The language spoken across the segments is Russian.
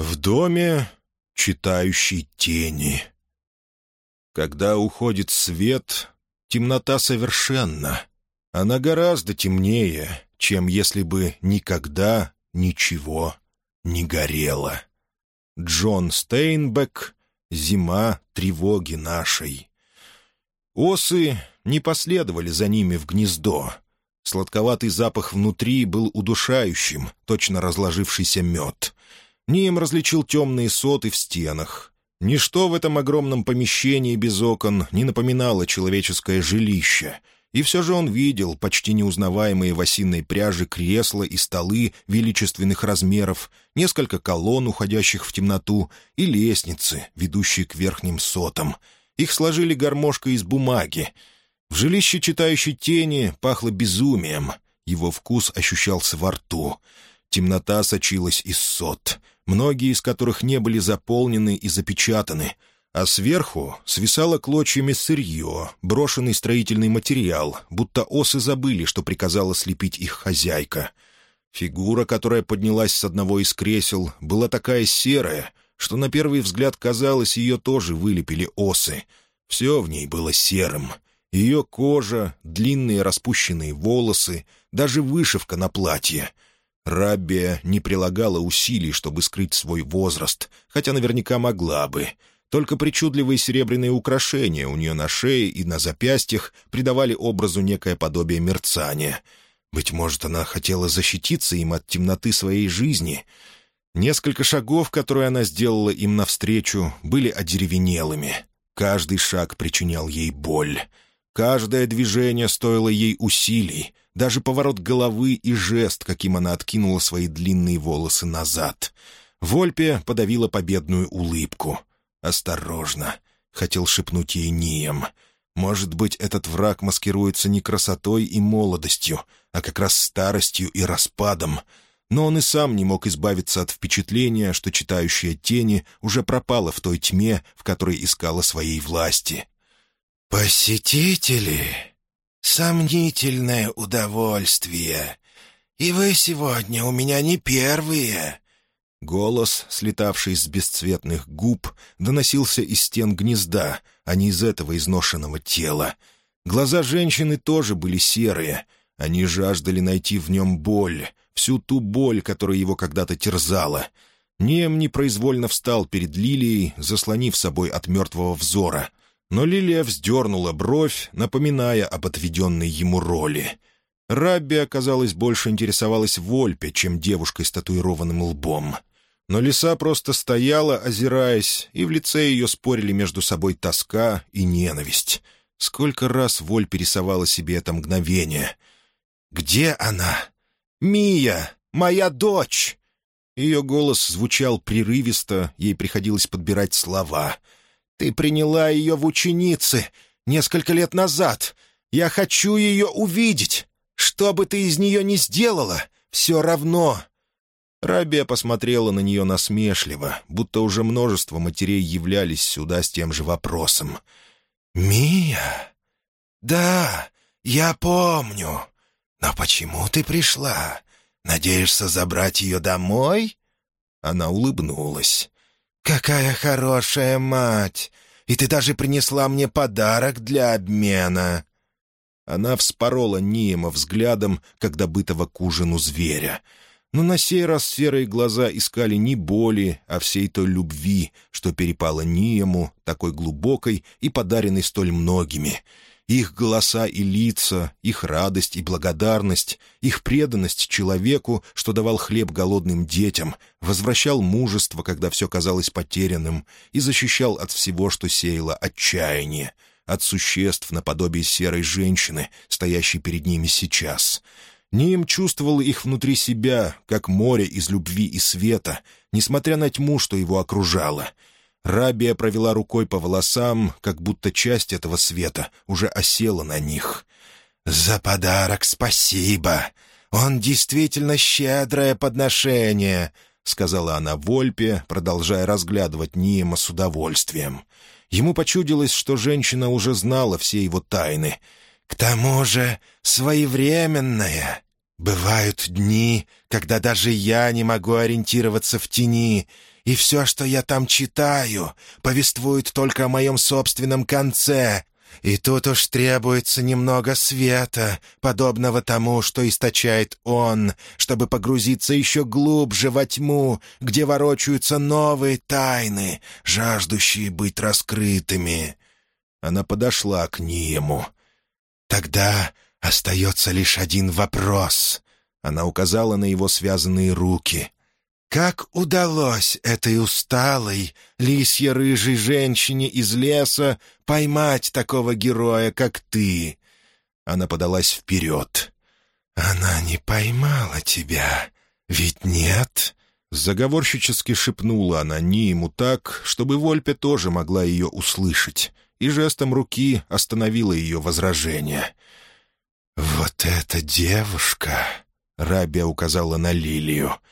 В доме читающей тени. Когда уходит свет, темнота совершенна. Она гораздо темнее, чем если бы никогда ничего не горело. Джон Стейнбек «Зима тревоги нашей». Осы не последовали за ними в гнездо. Сладковатый запах внутри был удушающим, точно разложившийся мед. Нием различил темные соты в стенах. Ничто в этом огромном помещении без окон не напоминало человеческое жилище. И все же он видел почти неузнаваемые в осиной пряже кресла и столы величественных размеров, несколько колонн, уходящих в темноту, и лестницы, ведущие к верхним сотам. Их сложили гармошкой из бумаги. В жилище читающей тени пахло безумием. Его вкус ощущался во рту. Темнота сочилась из сот многие из которых не были заполнены и запечатаны, а сверху свисало клочьями сырье, брошенный строительный материал, будто осы забыли, что приказала слепить их хозяйка. Фигура, которая поднялась с одного из кресел, была такая серая, что на первый взгляд казалось, ее тоже вылепили осы. Все в ней было серым. Ее кожа, длинные распущенные волосы, даже вышивка на платье — Раббия не прилагала усилий, чтобы скрыть свой возраст, хотя наверняка могла бы. Только причудливые серебряные украшения у нее на шее и на запястьях придавали образу некое подобие мерцания. Быть может, она хотела защититься им от темноты своей жизни. Несколько шагов, которые она сделала им навстречу, были одеревенелыми. Каждый шаг причинял ей боль. Каждое движение стоило ей усилий, даже поворот головы и жест, каким она откинула свои длинные волосы назад. Вольпе подавила победную улыбку. «Осторожно!» — хотел шепнуть ей Нием. «Может быть, этот враг маскируется не красотой и молодостью, а как раз старостью и распадом». Но он и сам не мог избавиться от впечатления, что читающая тени уже пропала в той тьме, в которой искала своей власти. «Посетители!» «Сомнительное удовольствие. И вы сегодня у меня не первые». Голос, слетавший с бесцветных губ, доносился из стен гнезда, а не из этого изношенного тела. Глаза женщины тоже были серые. Они жаждали найти в нем боль, всю ту боль, которая его когда-то терзала. Нем непроизвольно встал перед Лилией, заслонив собой от мертвого взора, но Лилия вздернула бровь, напоминая об отведенной ему роли. Рабби, оказалось, больше интересовалась Вольпе, чем девушкой с татуированным лбом. Но лиса просто стояла, озираясь, и в лице ее спорили между собой тоска и ненависть. Сколько раз Вольпе рисовала себе это мгновение. «Где она? Мия! Моя дочь!» Ее голос звучал прерывисто, ей приходилось подбирать слова — ты приняла ее в ученицы несколько лет назад. Я хочу ее увидеть. Что бы ты из нее ни сделала, все равно». Рабия посмотрела на нее насмешливо, будто уже множество матерей являлись сюда с тем же вопросом. «Мия? Да, я помню. Но почему ты пришла? Надеешься забрать ее домой?» Она улыбнулась. «Какая хорошая мать! И ты даже принесла мне подарок для обмена!» Она вспорола Ниема взглядом, как добытого к ужину зверя. Но на сей раз серые глаза искали не боли, а всей той любви, что перепала Ниему, такой глубокой и подаренной столь многими — их голоса и лица, их радость и благодарность, их преданность человеку, что давал хлеб голодным детям, возвращал мужество, когда все казалось потерянным, и защищал от всего, что сеяло отчаяние, от существ наподобие серой женщины, стоящей перед ними сейчас. Ним чувствовал их внутри себя, как море из любви и света, несмотря на тьму, что его окружало — Рабия провела рукой по волосам, как будто часть этого света уже осела на них. «За подарок спасибо! Он действительно щедрое подношение!» — сказала она Вольпе, продолжая разглядывать Ниема с удовольствием. Ему почудилось, что женщина уже знала все его тайны. «К тому же своевременная!» Бывают дни, когда даже я не могу ориентироваться в тени, и все, что я там читаю, повествует только о моем собственном конце. И тут уж требуется немного света, подобного тому, что источает он, чтобы погрузиться еще глубже во тьму, где ворочаются новые тайны, жаждущие быть раскрытыми. Она подошла к Ниему. «Тогда остается лишь один вопрос». Она указала на его связанные руки. Как удалось этой усталой, лисье-рыжей женщине из леса поймать такого героя, как ты?» Она подалась вперед. «Она не поймала тебя, ведь нет?» Заговорщически шепнула она Ниму так, чтобы Вольпе тоже могла ее услышать, и жестом руки остановила ее возражение. «Вот эта девушка!» — Рабия указала на Лилию —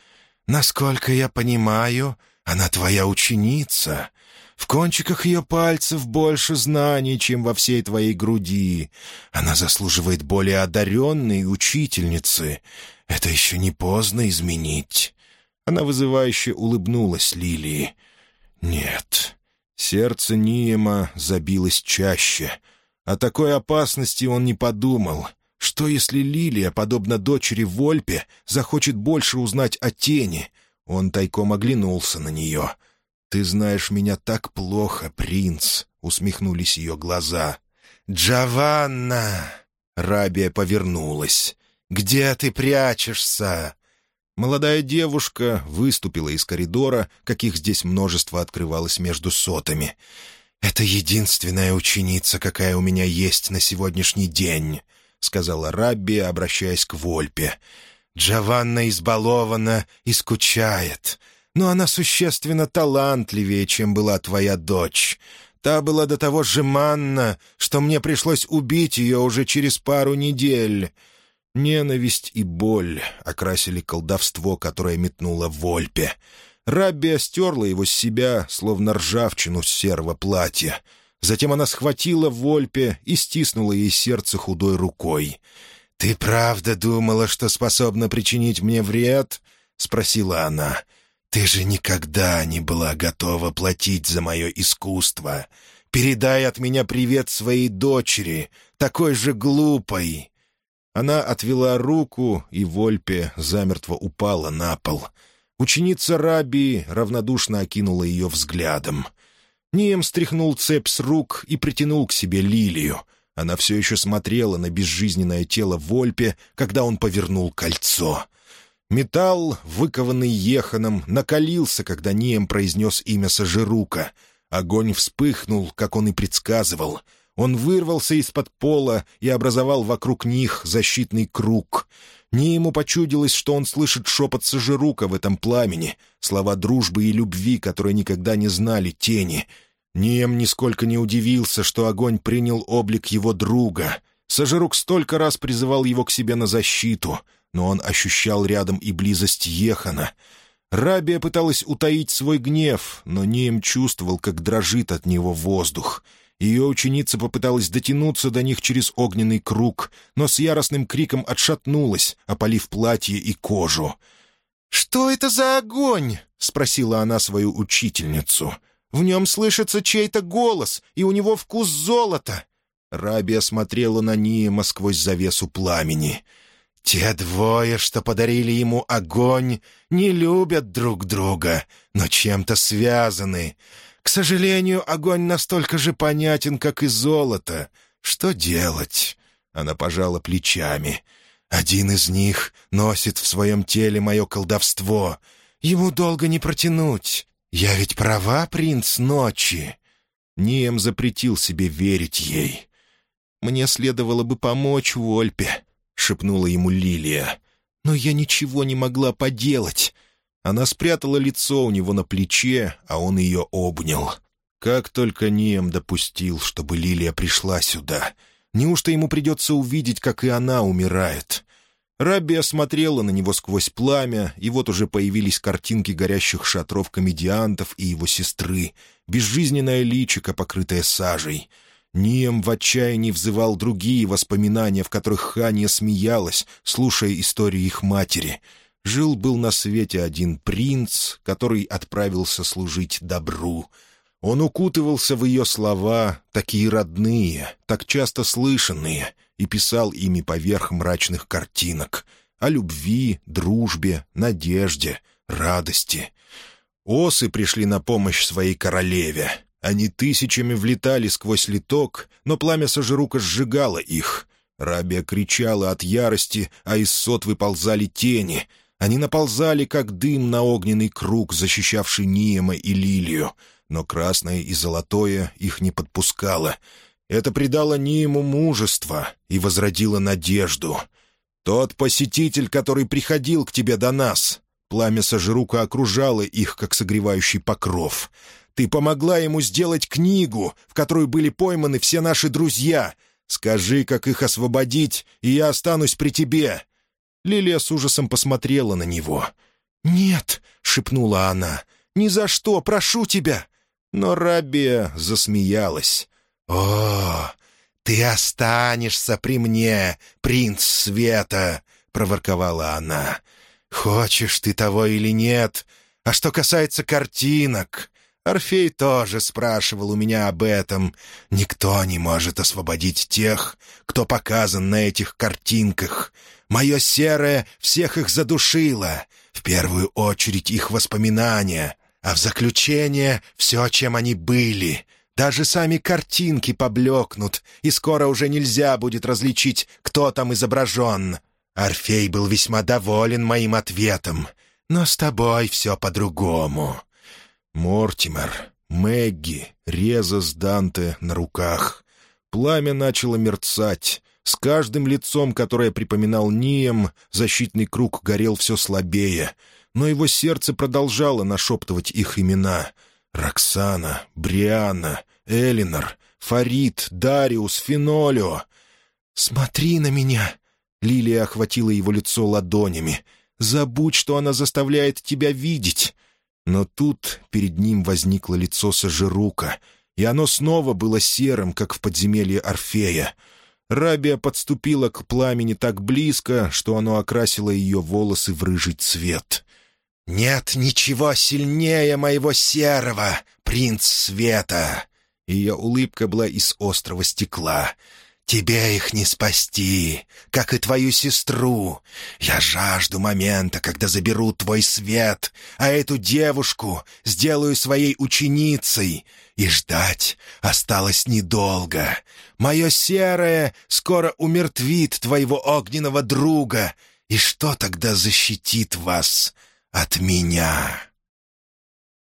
Насколько я понимаю, она твоя ученица. В кончиках ее пальцев больше знаний, чем во всей твоей груди. Она заслуживает более одаренной учительницы. Это еще не поздно изменить». Она вызывающе улыбнулась Лилии. «Нет». Сердце Ниема забилось чаще. О такой опасности он не подумал. Что, если Лилия, подобно дочери Вольпе, захочет больше узнать о тени? Он тайком оглянулся на нее. «Ты знаешь меня так плохо, принц», — усмехнулись ее глаза. «Джованна!» — Рабия повернулась. «Где ты прячешься?» Молодая девушка выступила из коридора, каких здесь множество открывалось между сотами. «Это единственная ученица, какая у меня есть на сегодняшний день», — сказала Рабби, обращаясь к Вольпе. «Джованна избалована и скучает, но она существенно талантливее, чем была твоя дочь. Та была до того жеманна, что мне пришлось убить ее уже через пару недель». Ненависть и боль окрасили колдовство, которое метнуло Вольпе. Рабби стерла его с себя, словно ржавчину с серого платья — Затем она схватила Вольпе и стиснула ей сердце худой рукой. «Ты правда думала, что способна причинить мне вред?» — спросила она. «Ты же никогда не была готова платить за мое искусство. Передай от меня привет своей дочери, такой же глупой». Она отвела руку, и Вольпе замертво упала на пол. Ученица Раби равнодушно окинула ее взглядом — Нием стряхнул цепь с рук и притянул к себе лилию. Она все еще смотрела на безжизненное тело Вольпе, когда он повернул кольцо. Металл, выкованный еханом, накалился, когда Нием произнес имя Сажирука. Огонь вспыхнул, как он и предсказывал. Он вырвался из-под пола и образовал вокруг них защитный круг — не ему почудилось, что он слышит шепот Сажирука в этом пламени, слова дружбы и любви, которые никогда не знали тени. Нием нисколько не удивился, что огонь принял облик его друга. Сажирук столько раз призывал его к себе на защиту, но он ощущал рядом и близость Ехана. Рабия пыталась утаить свой гнев, но Нием чувствовал, как дрожит от него воздух — ее ученица попыталась дотянуться до них через огненный круг, но с яростным криком отшатнулась, опалив платье и кожу. «Что это за огонь?» — спросила она свою учительницу. «В нем слышится чей-то голос, и у него вкус золота». Раби смотрела на Ниема сквозь завесу пламени. «Те двое, что подарили ему огонь, не любят друг друга, но чем-то связаны. К сожалению, огонь настолько же понятен, как и золото. Что делать?» Она пожала плечами. «Один из них носит в своем теле мое колдовство. Ему долго не протянуть. Я ведь права, принц ночи?» Нием запретил себе верить ей. «Мне следовало бы помочь Вольпе», — шепнула ему Лилия. «Но я ничего не могла поделать. Она спрятала лицо у него на плече, а он ее обнял. Как только Нием допустил, чтобы Лилия пришла сюда. Неужто ему придется увидеть, как и она умирает? Рабби осмотрела на него сквозь пламя, и вот уже появились картинки горящих шатров комедиантов и его сестры, безжизненное личико, покрытое сажей. Нием в отчаянии взывал другие воспоминания, в которых Ханья смеялась, слушая истории их матери. Жил-был на свете один принц, который отправился служить добру. Он укутывался в ее слова, такие родные, так часто слышанные, и писал ими поверх мрачных картинок о любви, дружбе, надежде, радости. Осы пришли на помощь своей королеве. Они тысячами влетали сквозь литок, но пламя Сожирука сжигало их. Рабия кричала от ярости, а из сот выползали тени. Они наползали, как дым на огненный круг, защищавший Ниема и Лилию. Но красное и золотое их не подпускало. Это придало Ниему мужество и возродило надежду. «Тот посетитель, который приходил к тебе до нас». Пламя Сожирука окружало их, как согревающий покров. Ты помогла ему сделать книгу, в которую были пойманы все наши друзья. Скажи, как их освободить, и я останусь при тебе». Лилия с ужасом посмотрела на него. «Нет», — шепнула она, — «ни за что, прошу тебя». Но Рабия засмеялась. «О, ты останешься при мне, принц света», — проворковала она. «Хочешь ты того или нет? А что касается картинок, Орфей тоже спрашивал у меня об этом. Никто не может освободить тех, кто показан на этих картинках. Мое серое всех их задушило, в первую очередь их воспоминания, а в заключение все, чем они были. Даже сами картинки поблекнут, и скоро уже нельзя будет различить, кто там изображен. Орфей был весьма доволен моим ответом, но с тобой все по-другому. Мортимер, Мэгги, Реза с Данте на руках. Пламя начало мерцать. С каждым лицом, которое припоминал Нием, защитный круг горел все слабее. Но его сердце продолжало нашептывать их имена. Роксана, Бриана, Элинор, Фарид, Дариус, Фенолио. «Смотри на меня!» Лилия охватила его лицо ладонями. «Забудь, что она заставляет тебя видеть. Но тут перед ним возникло лицо Сажирука, и оно снова было серым, как в подземелье Орфея. Рабия подступила к пламени так близко, что оно окрасило ее волосы в рыжий цвет. «Нет ничего сильнее моего серого, принц света!» Ее улыбка была из острого стекла — Тебе их не спасти, как и твою сестру. Я жажду момента, когда заберу твой свет, а эту девушку сделаю своей ученицей. И ждать осталось недолго. Мое серое скоро умертвит твоего огненного друга. И что тогда защитит вас от меня?»